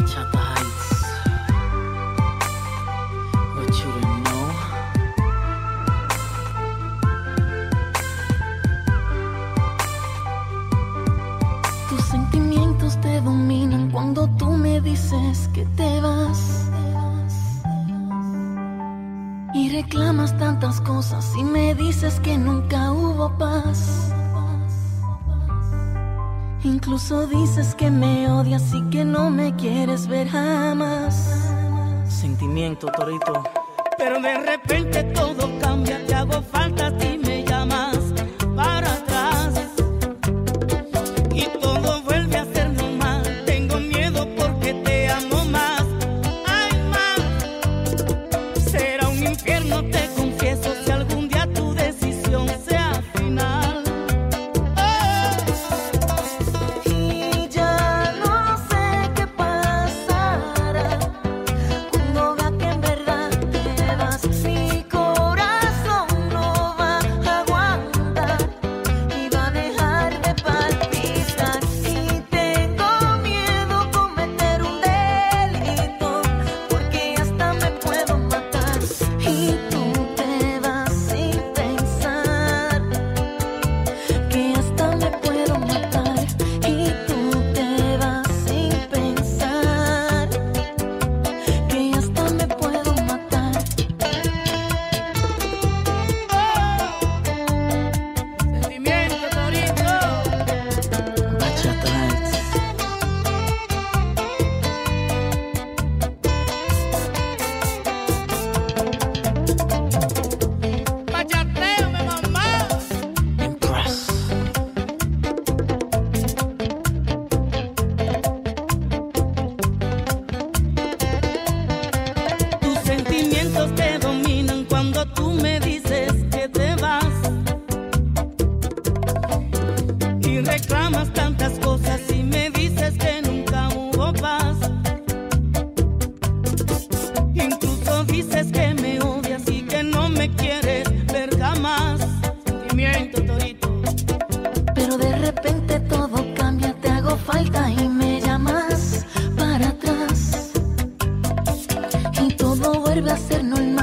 Bachata Heights. You know. Tus sentimientos te dominan cuando tú me dices que te vas. Y reclamas tantas cosas y me dices que nunca hubo paz. Incluso dices que me odias y que no me quieres ver jamás. Sentimiento, Torito. Pero de repente todo cambia, te hago falta reclamas tantas cosas y me dices que nunca hubo paz. Incluso dices que me odias y que no me quieres ver jamás. Sentimiento torito. Pero de repente todo cambia, te hago falta y me llamas para atrás. Y todo vuelve a ser normal.